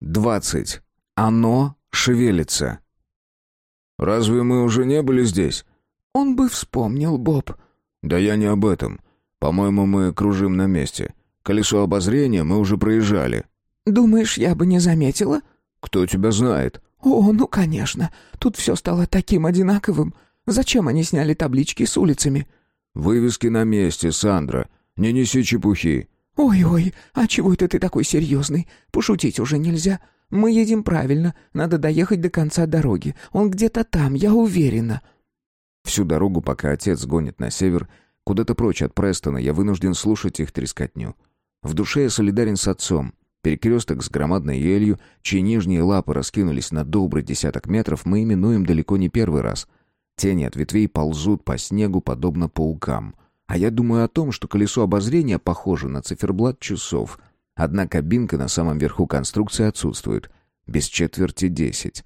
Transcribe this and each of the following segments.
Двадцать. Оно шевелится. «Разве мы уже не были здесь?» «Он бы вспомнил, Боб». «Да я не об этом. По-моему, мы кружим на месте. Колесо обозрения мы уже проезжали». «Думаешь, я бы не заметила?» «Кто тебя знает?» «О, ну, конечно. Тут все стало таким одинаковым. Зачем они сняли таблички с улицами?» «Вывески на месте, Сандра. Не неси чепухи». «Ой-ой, а чего это ты такой серьезный? Пошутить уже нельзя. Мы едем правильно. Надо доехать до конца дороги. Он где-то там, я уверена». Всю дорогу, пока отец гонит на север, куда-то прочь от Престона, я вынужден слушать их трескотню. В душе я солидарен с отцом. Перекресток с громадной елью, чьи нижние лапы раскинулись на добрый десяток метров, мы именуем далеко не первый раз. Тени от ветвей ползут по снегу, подобно паукам. А я думаю о том, что колесо обозрения похоже на циферблат часов. Одна кабинка на самом верху конструкции отсутствует. Без четверти десять.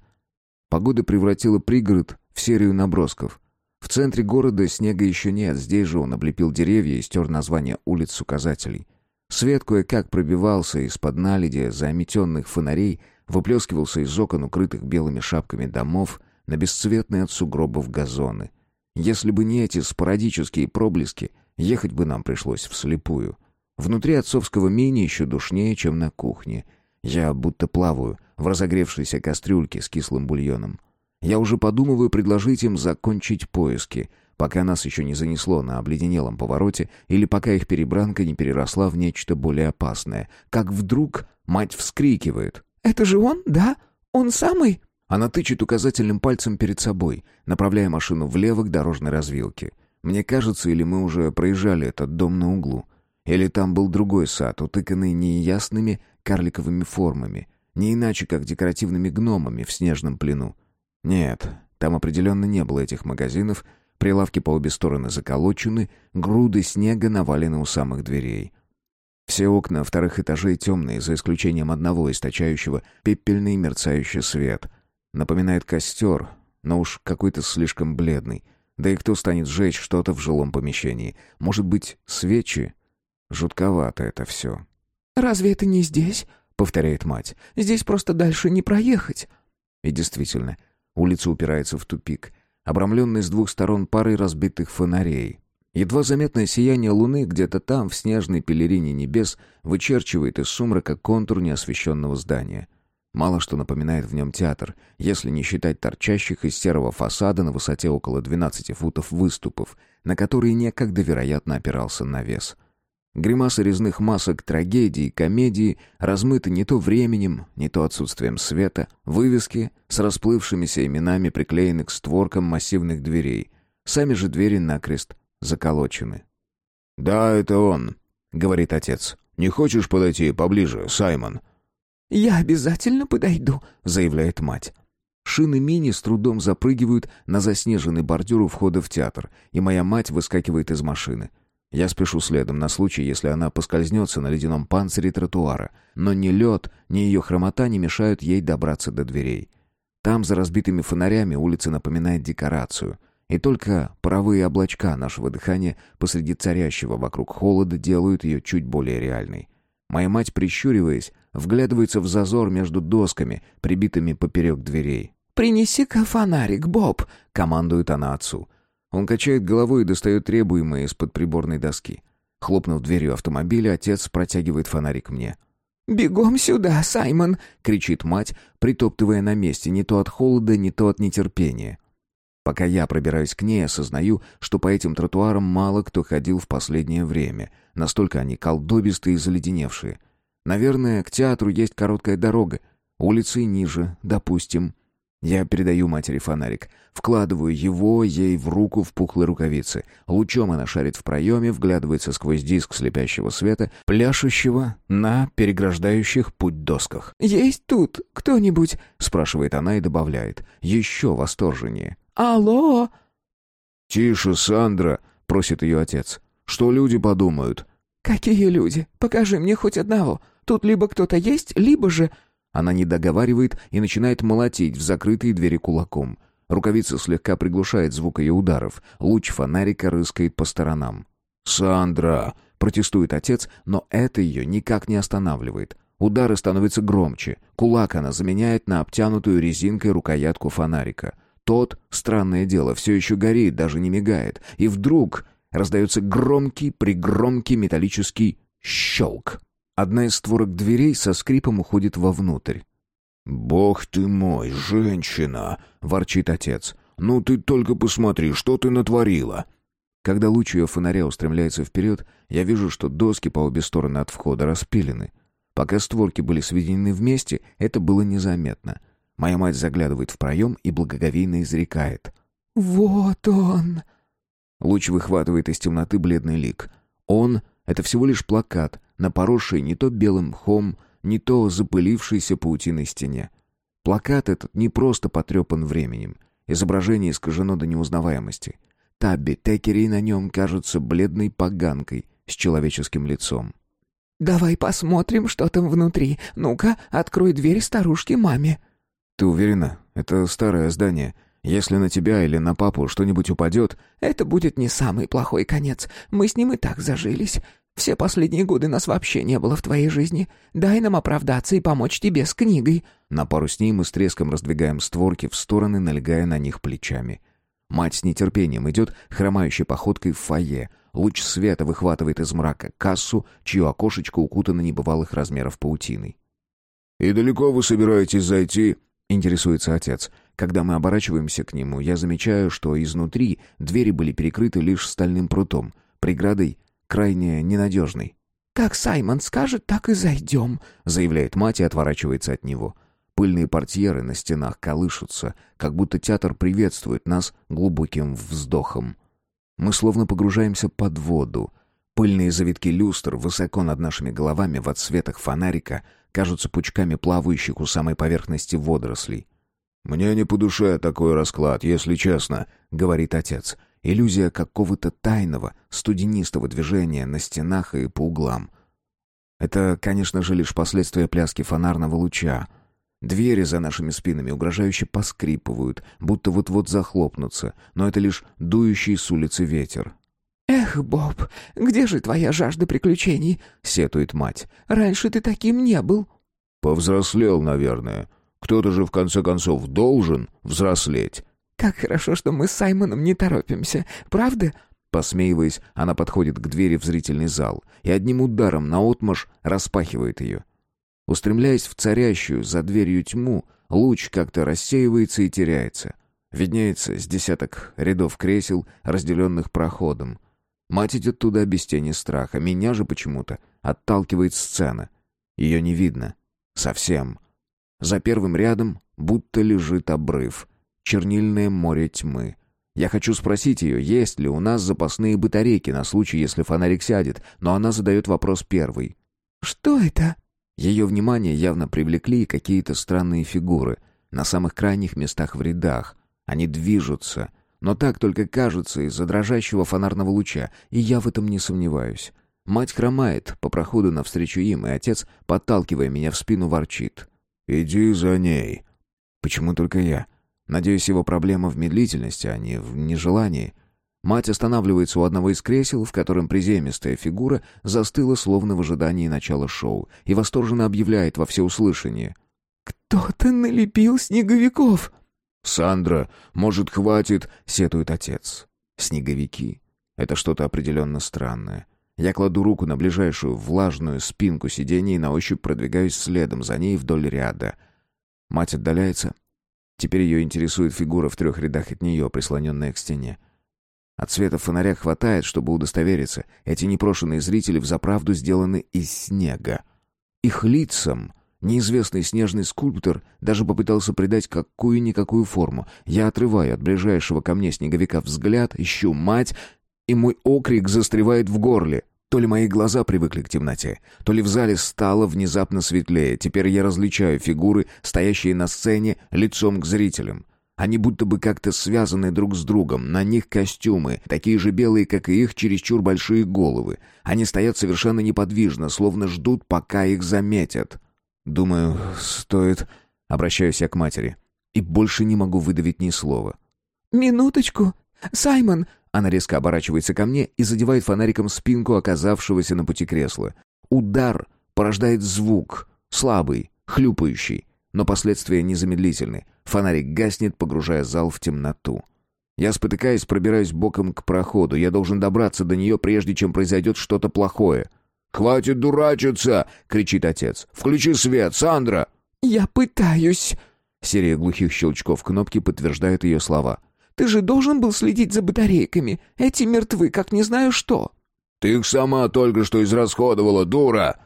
Погода превратила пригород в серию набросков. В центре города снега еще нет, здесь же он облепил деревья и стер название улиц с указателей. Свет кое-как пробивался из-под наледи заметенных фонарей, выплескивался из окон, укрытых белыми шапками домов, на бесцветные от сугробов газоны. Если бы не эти спорадические проблески, ехать бы нам пришлось вслепую. Внутри отцовского мини еще душнее, чем на кухне. Я будто плаваю в разогревшейся кастрюльке с кислым бульоном. Я уже подумываю предложить им закончить поиски, пока нас еще не занесло на обледенелом повороте или пока их перебранка не переросла в нечто более опасное. Как вдруг мать вскрикивает. «Это же он, да? Он самый?» Она тычет указательным пальцем перед собой, направляя машину влево к дорожной развилке. Мне кажется, или мы уже проезжали этот дом на углу. Или там был другой сад, утыканный неясными карликовыми формами, не иначе, как декоративными гномами в снежном плену. Нет, там определенно не было этих магазинов, прилавки по обе стороны заколочены, груды снега навалены у самых дверей. Все окна вторых этажей темные, за исключением одного, источающего пепельный мерцающий свет. Напоминает костер, но уж какой-то слишком бледный. Да и кто станет сжечь что-то в жилом помещении? Может быть, свечи? Жутковато это все. «Разве это не здесь?» — повторяет мать. «Здесь просто дальше не проехать». И действительно, Улица упирается в тупик, обрамленный с двух сторон парой разбитых фонарей. Едва заметное сияние луны где-то там, в снежной пелерине небес, вычерчивает из сумрака контур неосвещенного здания. Мало что напоминает в нем театр, если не считать торчащих из серого фасада на высоте около 12 футов выступов, на которые некогда, вероятно, опирался навес. Гримасы резных масок трагедии, комедии размыты не то временем, не то отсутствием света, вывески с расплывшимися именами приклеены к створкам массивных дверей. Сами же двери накрест заколочены. «Да, это он», — говорит отец. «Не хочешь подойти поближе, Саймон?» «Я обязательно подойду», — заявляет мать. Шины мини с трудом запрыгивают на заснеженный бордюр у входа в театр, и моя мать выскакивает из машины — я спешу следом на случай, если она поскользнется на ледяном панцире тротуара, но ни лед, ни ее хромота не мешают ей добраться до дверей. Там, за разбитыми фонарями, улица напоминает декорацию. И только паровые облачка нашего дыхания посреди царящего вокруг холода делают ее чуть более реальной. Моя мать, прищуриваясь, вглядывается в зазор между досками, прибитыми поперек дверей. «Принеси-ка фонарик, Боб!» — командует она отцу. Он качает головой и достает требуемое из-под приборной доски. Хлопнув дверью автомобиля, отец протягивает фонарик мне. «Бегом сюда, Саймон!» — кричит мать, притоптывая на месте, не то от холода, не то от нетерпения. Пока я пробираюсь к ней, осознаю, что по этим тротуарам мало кто ходил в последнее время. Настолько они колдобистые и заледеневшие. Наверное, к театру есть короткая дорога. Улицы ниже, допустим. Я передаю матери фонарик. Вкладываю его ей в руку в пухлые рукавицы. Лучом она шарит в проеме, вглядывается сквозь диск слепящего света, пляшущего на переграждающих путь досках. «Есть тут кто-нибудь?» — спрашивает она и добавляет. Еще восторженнее. «Алло?» «Тише, Сандра!» — просит ее отец. «Что люди подумают?» «Какие люди? Покажи мне хоть одного. Тут либо кто-то есть, либо же...» Она не договаривает и начинает молотить в закрытые двери кулаком. Рукавица слегка приглушает звук ее ударов. Луч фонарика рыскает по сторонам. «Сандра!» — протестует отец, но это ее никак не останавливает. Удары становятся громче. Кулак она заменяет на обтянутую резинкой рукоятку фонарика. Тот, странное дело, все еще горит, даже не мигает. И вдруг раздается громкий, пригромкий металлический щелк. Одна из створок дверей со скрипом уходит вовнутрь. «Бог ты мой, женщина!» — ворчит отец. «Ну ты только посмотри, что ты натворила!» Когда луч ее фонаря устремляется вперед, я вижу, что доски по обе стороны от входа распилены. Пока створки были сведены вместе, это было незаметно. Моя мать заглядывает в проем и благоговейно изрекает. «Вот он!» Луч выхватывает из темноты бледный лик. Он — это всего лишь плакат, на поросшей не то белым мхом, не то запылившейся паутиной стене. Плакат этот не просто потрепан временем. Изображение искажено до неузнаваемости. Табби Текери на нем кажется бледной поганкой с человеческим лицом. «Давай посмотрим, что там внутри. Ну-ка, открой дверь старушке маме». «Ты уверена? Это старое здание. Если на тебя или на папу что-нибудь упадет...» «Это будет не самый плохой конец. Мы с ним и так зажились. Все последние годы нас вообще не было в твоей жизни. Дай нам оправдаться и помочь тебе с книгой». На пару с ней мы с треском раздвигаем створки в стороны, налегая на них плечами. Мать с нетерпением идет, хромающей походкой в фойе. Луч света выхватывает из мрака кассу, чье окошечко укутано небывалых размеров паутиной. «И далеко вы собираетесь зайти?» — интересуется отец. Когда мы оборачиваемся к нему, я замечаю, что изнутри двери были перекрыты лишь стальным прутом, преградой крайне ненадежной. «Как Саймон скажет, так и зайдем», — заявляет мать и отворачивается от него. Пыльные портьеры на стенах колышутся, как будто театр приветствует нас глубоким вздохом. Мы словно погружаемся под воду. Пыльные завитки люстр высоко над нашими головами в отсветах фонарика кажутся пучками плавающих у самой поверхности водорослей. «Мне не по душе такой расклад, если честно», — говорит отец. Иллюзия какого-то тайного, студенистого движения на стенах и по углам. Это, конечно же, лишь последствия пляски фонарного луча. Двери за нашими спинами угрожающе поскрипывают, будто вот-вот захлопнутся, но это лишь дующий с улицы ветер. «Эх, Боб, где же твоя жажда приключений?» — сетует мать. «Раньше ты таким не был». «Повзрослел, наверное. Кто-то же, в конце концов, должен взрослеть». «Как хорошо, что мы с Саймоном не торопимся, правда?» Посмеиваясь, она подходит к двери в зрительный зал и одним ударом наотмашь распахивает ее. Устремляясь в царящую за дверью тьму, луч как-то рассеивается и теряется. Виднеется с десяток рядов кресел, разделенных проходом. Мать идет туда без тени страха, меня же почему-то отталкивает сцена. Ее не видно. Совсем. За первым рядом будто лежит обрыв — чернильное море тьмы. Я хочу спросить ее, есть ли у нас запасные батарейки на случай, если фонарик сядет, но она задает вопрос первый. «Что это?» Ее внимание явно привлекли какие-то странные фигуры на самых крайних местах в рядах. Они движутся, но так только кажется из-за дрожащего фонарного луча, и я в этом не сомневаюсь. Мать хромает по проходу навстречу им, и отец, подталкивая меня в спину, ворчит. «Иди за ней». Почему только я? Надеюсь, его проблема в медлительности, а не в нежелании. Мать останавливается у одного из кресел, в котором приземистая фигура застыла словно в ожидании начала шоу, и восторженно объявляет во всеуслышание. «Кто-то налепил снеговиков!» «Сандра, может, хватит?» — сетует отец. «Снеговики. Это что-то определенно странное. Я кладу руку на ближайшую влажную спинку сиденья и на ощупь продвигаюсь следом за ней вдоль ряда. Мать отдаляется, Теперь ее интересует фигура в трех рядах от нее, прислоненная к стене. От света фонаря хватает, чтобы удостовериться. Эти непрошенные зрители взаправду сделаны из снега. Их лицам неизвестный снежный скульптор даже попытался придать какую-никакую форму. Я отрываю от ближайшего ко мне снеговика взгляд, ищу мать, и мой окрик застревает в горле. То ли мои глаза привыкли к темноте, то ли в зале стало внезапно светлее. Теперь я различаю фигуры, стоящие на сцене, лицом к зрителям. Они будто бы как-то связаны друг с другом. На них костюмы, такие же белые, как и их, чересчур большие головы. Они стоят совершенно неподвижно, словно ждут, пока их заметят. Думаю, стоит... Обращаюсь я к матери. И больше не могу выдавить ни слова. «Минуточку. Саймон, она резко оборачивается ко мне и задевает фонариком спинку оказавшегося на пути кресла. Удар порождает звук, Слабый, хлюпающий, но последствия незамедлительны. Фонарик гаснет, погружая зал в темноту. Я, спотыкаясь, пробираюсь боком к проходу. Я должен добраться до нее, прежде чем произойдет что-то плохое. «Хватит дурачиться!» — кричит отец. «Включи свет, Сандра!» «Я пытаюсь!» Серия глухих щелчков кнопки подтверждает ее слова. «Ты же должен был следить за батарейками. Эти мертвы, как не знаю что». «Ты их сама только что израсходовала, дура!»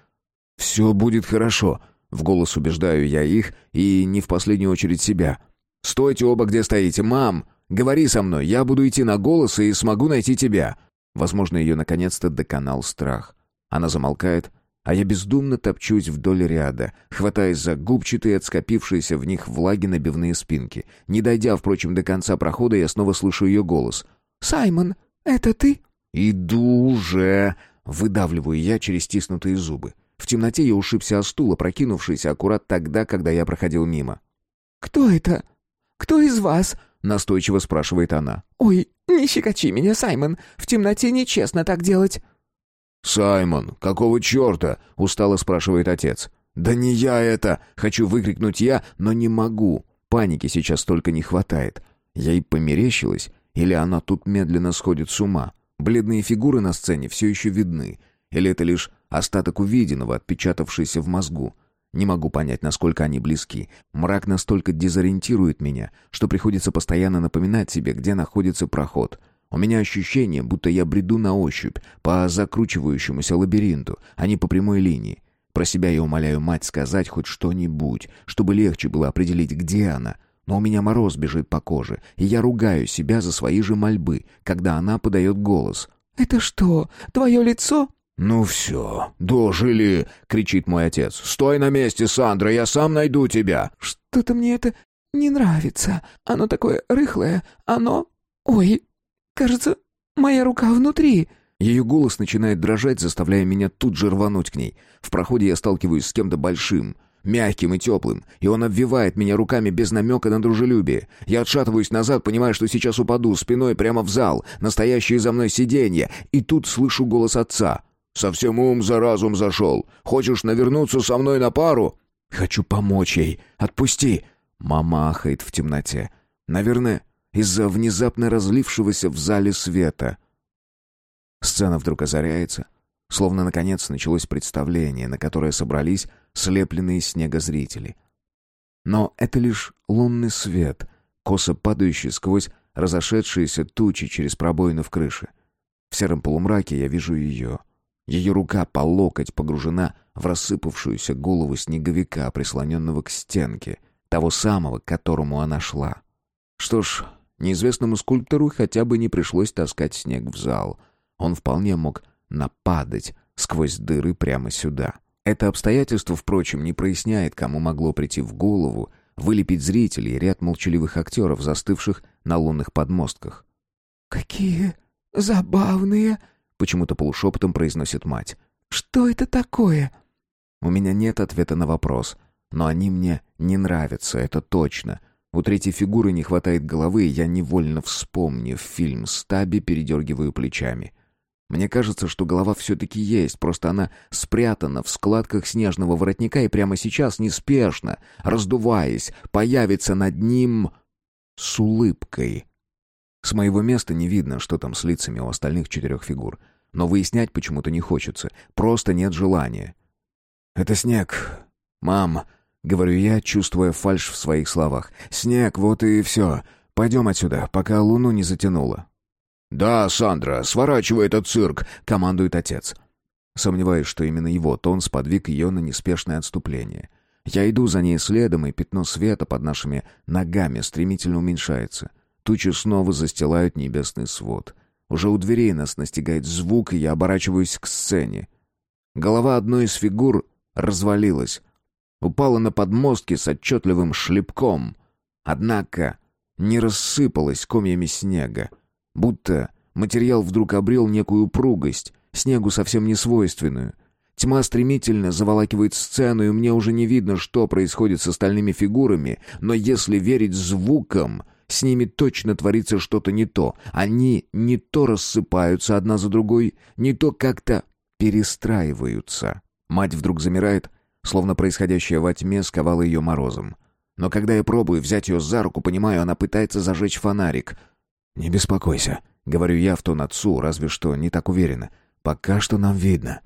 «Все будет хорошо», — в голос убеждаю я их, и не в последнюю очередь себя. «Стойте оба, где стоите. Мам, говори со мной, я буду идти на голос и смогу найти тебя». Возможно, ее наконец-то доконал страх. Она замолкает, а я бездумно топчусь вдоль ряда, хватаясь за губчатые, отскопившиеся в них влаги набивные спинки. Не дойдя, впрочем, до конца прохода, я снова слышу ее голос. «Саймон, это ты?» «Иду уже!» — выдавливаю я через стиснутые зубы. В темноте я ушибся о стул, опрокинувшийся аккурат тогда, когда я проходил мимо. «Кто это? Кто из вас?» — настойчиво спрашивает она. «Ой, не щекочи меня, Саймон. В темноте нечестно так делать». «Саймон, какого черта?» — устало спрашивает отец. «Да не я это!» — хочу выкрикнуть я, но не могу. Паники сейчас только не хватает. Я и померещилась, или она тут медленно сходит с ума. Бледные фигуры на сцене все еще видны. Или это лишь остаток увиденного, отпечатавшийся в мозгу. Не могу понять, насколько они близки. Мрак настолько дезориентирует меня, что приходится постоянно напоминать себе, где находится проход. У меня ощущение, будто я бреду на ощупь по закручивающемуся лабиринту, а не по прямой линии. Про себя я умоляю мать сказать хоть что-нибудь, чтобы легче было определить, где она. Но у меня мороз бежит по коже, и я ругаю себя за свои же мольбы, когда она подает голос. «Это что, твое лицо?» «Ну все, дожили!» — кричит мой отец. «Стой на месте, Сандра, я сам найду тебя!» «Что-то мне это не нравится. Оно такое рыхлое. Оно... Ой, кажется, моя рука внутри!» Ее голос начинает дрожать, заставляя меня тут же рвануть к ней. В проходе я сталкиваюсь с кем-то большим, мягким и теплым, и он обвивает меня руками без намека на дружелюбие. Я отшатываюсь назад, понимая, что сейчас упаду спиной прямо в зал, настоящее за мной сиденье, и тут слышу голос отца. Совсем ум за разум зашел. Хочешь навернуться со мной на пару?» «Хочу помочь ей. Отпусти!» Мама ахает в темноте. Наверное, из-за внезапно разлившегося в зале света. Сцена вдруг озаряется, словно наконец началось представление, на которое собрались слепленные снега зрители. Но это лишь лунный свет, косо падающий сквозь разошедшиеся тучи через пробоину в крыше. В сером полумраке я вижу ее — ее рука по локоть погружена в рассыпавшуюся голову снеговика, прислоненного к стенке, того самого, к которому она шла. Что ж, неизвестному скульптору хотя бы не пришлось таскать снег в зал. Он вполне мог нападать сквозь дыры прямо сюда. Это обстоятельство, впрочем, не проясняет, кому могло прийти в голову вылепить зрителей и ряд молчаливых актеров, застывших на лунных подмостках. «Какие забавные!» почему-то полушепотом произносит мать. «Что это такое?» У меня нет ответа на вопрос, но они мне не нравятся, это точно. У третьей фигуры не хватает головы, и я невольно вспомнив фильм «Стаби», передергиваю плечами. Мне кажется, что голова все-таки есть, просто она спрятана в складках снежного воротника и прямо сейчас, неспешно, раздуваясь, появится над ним с улыбкой. С моего места не видно, что там с лицами у остальных четырех фигур. Но выяснять почему-то не хочется. Просто нет желания. «Это снег. Мам», — говорю я, чувствуя фальшь в своих словах. «Снег, вот и все. Пойдем отсюда, пока луну не затянуло». «Да, Сандра, сворачивай этот цирк», — командует отец. Сомневаюсь, что именно его тон сподвиг ее на неспешное отступление. Я иду за ней следом, и пятно света под нашими ногами стремительно уменьшается. Тучи снова застилают небесный свод. Уже у дверей нас настигает звук, и я оборачиваюсь к сцене. Голова одной из фигур развалилась. Упала на подмостки с отчетливым шлепком. Однако не рассыпалась комьями снега. Будто материал вдруг обрел некую упругость, снегу совсем не свойственную. Тьма стремительно заволакивает сцену, и мне уже не видно, что происходит с остальными фигурами, но если верить звукам, с ними точно творится что-то не то. Они не то рассыпаются одна за другой, не то как-то перестраиваются. Мать вдруг замирает, словно происходящее во тьме сковало ее морозом. Но когда я пробую взять ее за руку, понимаю, она пытается зажечь фонарик. «Не беспокойся», — говорю я в тон отцу, разве что не так уверенно. «Пока что нам видно».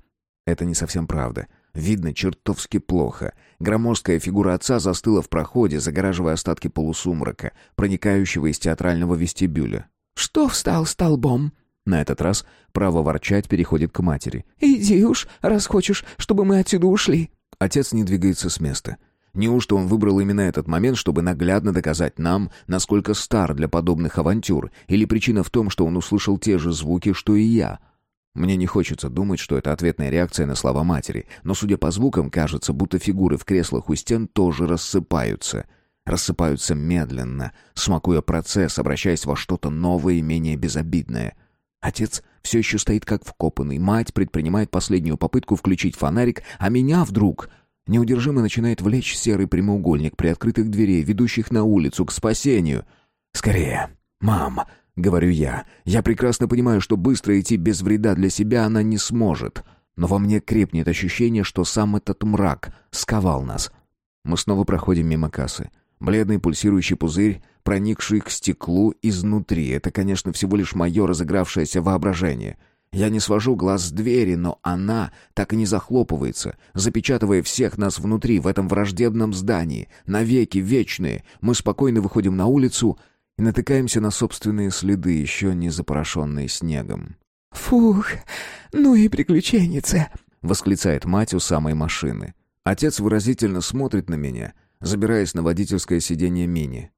Это не совсем правда. Видно чертовски плохо. Громоздкая фигура отца застыла в проходе, загораживая остатки полусумрака, проникающего из театрального вестибюля. «Что встал столбом?» На этот раз право ворчать переходит к матери. «Иди уж, раз хочешь, чтобы мы отсюда ушли». Отец не двигается с места. Неужто он выбрал именно этот момент, чтобы наглядно доказать нам, насколько стар для подобных авантюр, или причина в том, что он услышал те же звуки, что и я? Мне не хочется думать, что это ответная реакция на слова матери, но, судя по звукам, кажется, будто фигуры в креслах у стен тоже рассыпаются. Рассыпаются медленно, смакуя процесс, обращаясь во что-то новое и менее безобидное. Отец все еще стоит как вкопанный, мать предпринимает последнюю попытку включить фонарик, а меня вдруг неудержимо начинает влечь серый прямоугольник при открытых дверей, ведущих на улицу, к спасению. «Скорее! Мам!» — говорю я. «Я прекрасно понимаю, что быстро идти без вреда для себя она не сможет. Но во мне крепнет ощущение, что сам этот мрак сковал нас». Мы снова проходим мимо кассы. Бледный пульсирующий пузырь, проникший к стеклу изнутри. Это, конечно, всего лишь мое разыгравшееся воображение — я не свожу глаз с двери, но она так и не захлопывается, запечатывая всех нас внутри, в этом враждебном здании. Навеки вечные. Мы спокойно выходим на улицу и натыкаемся на собственные следы, еще не запорошенные снегом. «Фух, ну и приключенница!» — восклицает мать у самой машины. Отец выразительно смотрит на меня, забираясь на водительское сиденье мини.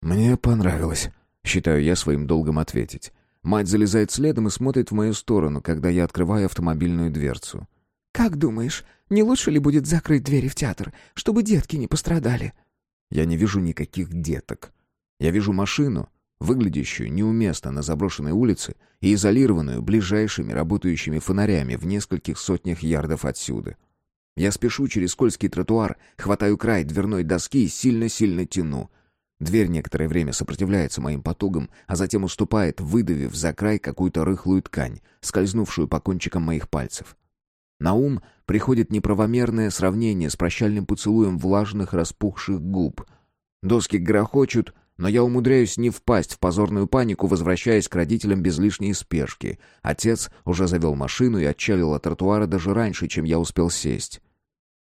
«Мне понравилось», — считаю я своим долгом ответить. Мать залезает следом и смотрит в мою сторону, когда я открываю автомобильную дверцу. «Как думаешь, не лучше ли будет закрыть двери в театр, чтобы детки не пострадали?» Я не вижу никаких деток. Я вижу машину, выглядящую неуместно на заброшенной улице и изолированную ближайшими работающими фонарями в нескольких сотнях ярдов отсюда. Я спешу через скользкий тротуар, хватаю край дверной доски и сильно-сильно тяну. Дверь некоторое время сопротивляется моим потугам, а затем уступает, выдавив за край какую-то рыхлую ткань, скользнувшую по кончикам моих пальцев. На ум приходит неправомерное сравнение с прощальным поцелуем влажных распухших губ. Доски грохочут, но я умудряюсь не впасть в позорную панику, возвращаясь к родителям без лишней спешки. Отец уже завел машину и отчалил от тротуара даже раньше, чем я успел сесть.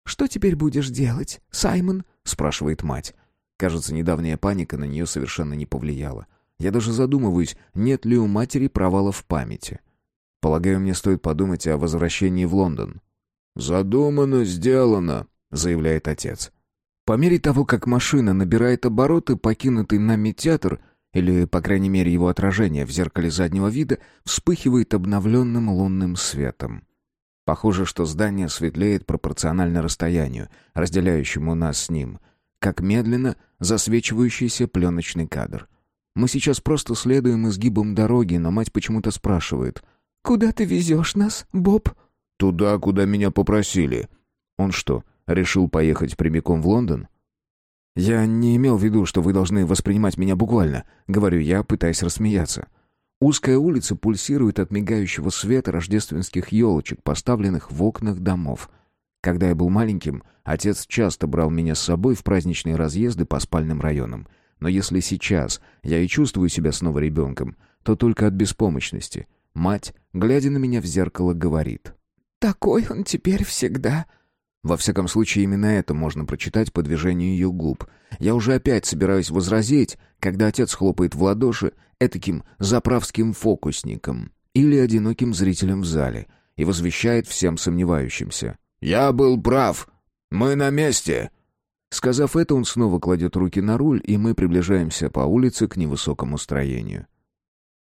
«Что теперь будешь делать, Саймон?» — спрашивает мать. Кажется, недавняя паника на нее совершенно не повлияла. Я даже задумываюсь, нет ли у матери провала в памяти. Полагаю, мне стоит подумать о возвращении в Лондон. «Задумано, сделано», — заявляет отец. По мере того, как машина набирает обороты, покинутый нами театр, или, по крайней мере, его отражение в зеркале заднего вида, вспыхивает обновленным лунным светом. Похоже, что здание светлеет пропорционально расстоянию, разделяющему нас с ним — как медленно засвечивающийся пленочный кадр. Мы сейчас просто следуем изгибам дороги, но мать почему-то спрашивает. «Куда ты везешь нас, Боб?» «Туда, куда меня попросили». «Он что, решил поехать прямиком в Лондон?» «Я не имел в виду, что вы должны воспринимать меня буквально», — говорю я, пытаясь рассмеяться. Узкая улица пульсирует от мигающего света рождественских елочек, поставленных в окнах домов — когда я был маленьким, отец часто брал меня с собой в праздничные разъезды по спальным районам. Но если сейчас я и чувствую себя снова ребенком, то только от беспомощности. Мать, глядя на меня в зеркало, говорит. «Такой он теперь всегда». Во всяком случае, именно это можно прочитать по движению ее губ. Я уже опять собираюсь возразить, когда отец хлопает в ладоши этаким заправским фокусником или одиноким зрителем в зале и возвещает всем сомневающимся. «Я был прав. Мы на месте». Сказав это, он снова кладет руки на руль, и мы приближаемся по улице к невысокому строению.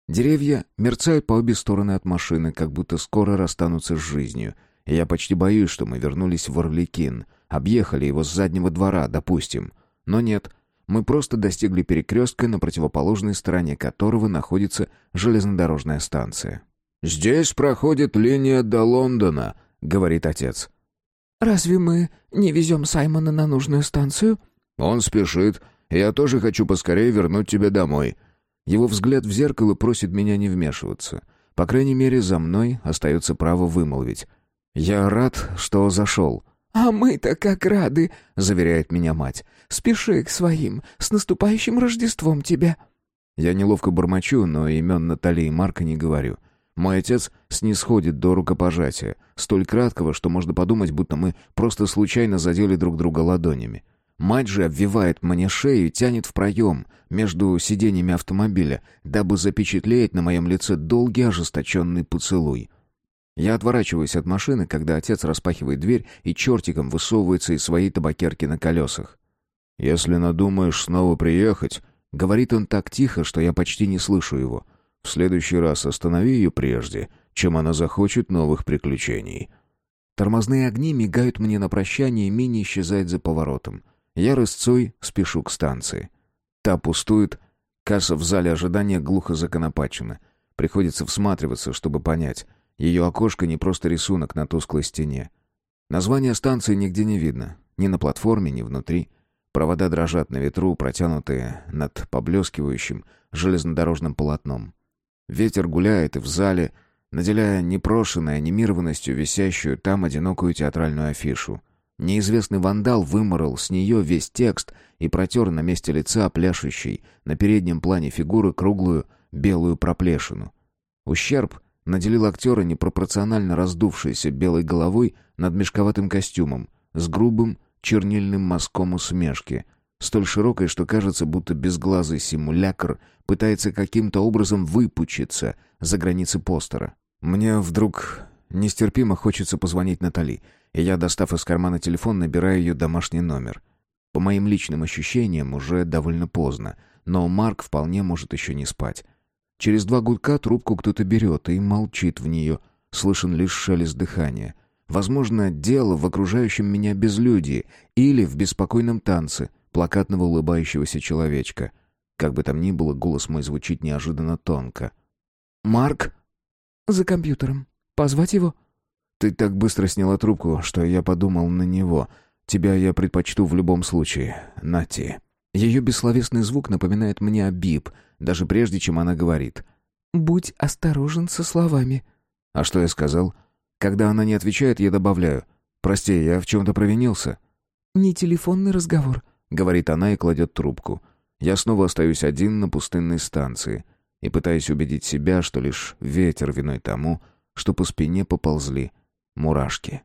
Деревья мерцают по обе стороны от машины, как будто скоро расстанутся с жизнью. И я почти боюсь, что мы вернулись в Орликин, объехали его с заднего двора, допустим. Но нет, мы просто достигли перекрестка, на противоположной стороне которого находится железнодорожная станция. «Здесь проходит линия до Лондона», — говорит отец. «Разве мы не везем Саймона на нужную станцию?» «Он спешит. Я тоже хочу поскорее вернуть тебя домой». Его взгляд в зеркало просит меня не вмешиваться. По крайней мере, за мной остается право вымолвить. «Я рад, что зашел». «А мы-то как рады», — заверяет меня мать. «Спеши к своим. С наступающим Рождеством тебя». Я неловко бормочу, но имен Натали и Марка не говорю. Мой отец снисходит до рукопожатия, столь краткого, что можно подумать, будто мы просто случайно задели друг друга ладонями. Мать же обвивает мне шею и тянет в проем между сиденьями автомобиля, дабы запечатлеть на моем лице долгий ожесточенный поцелуй. Я отворачиваюсь от машины, когда отец распахивает дверь и чертиком высовывается из своей табакерки на колесах. «Если надумаешь снова приехать», — говорит он так тихо, что я почти не слышу его, — «в следующий раз останови ее прежде, чем она захочет новых приключений». Тормозные огни мигают мне на прощание, мини исчезает за поворотом. Я рысцой спешу к станции. Та пустует, касса в зале ожидания глухо законопачена. Приходится всматриваться, чтобы понять. Ее окошко не просто рисунок на тусклой стене. Название станции нигде не видно. Ни на платформе, ни внутри. Провода дрожат на ветру, протянутые над поблескивающим железнодорожным полотном. Ветер гуляет и в зале, наделяя непрошенной анимированностью висящую там одинокую театральную афишу. Неизвестный вандал выморал с нее весь текст и протер на месте лица пляшущей на переднем плане фигуры круглую белую проплешину. Ущерб наделил актера непропорционально раздувшейся белой головой над мешковатым костюмом с грубым чернильным мазком усмешки, столь широкой, что кажется, будто безглазый симулякр пытается каким-то образом выпучиться за границы постера. Мне вдруг нестерпимо хочется позвонить Натали — и я, достав из кармана телефон, набираю ее домашний номер. По моим личным ощущениям, уже довольно поздно, но Марк вполне может еще не спать. Через два гудка трубку кто-то берет и молчит в нее, слышен лишь шелест дыхания. Возможно, дело в окружающем меня безлюдии или в беспокойном танце плакатного улыбающегося человечка. Как бы там ни было, голос мой звучит неожиданно тонко. «Марк?» «За компьютером. Позвать его?» Ты так быстро сняла трубку, что я подумал на него. Тебя я предпочту в любом случае. Нати. Ее бессловесный звук напоминает мне о Бип, даже прежде, чем она говорит. «Будь осторожен со словами». А что я сказал? Когда она не отвечает, я добавляю. «Прости, я в чем-то провинился». «Не телефонный разговор», — говорит она и кладет трубку. Я снова остаюсь один на пустынной станции и пытаюсь убедить себя, что лишь ветер виной тому, что по спине поползли мурашки.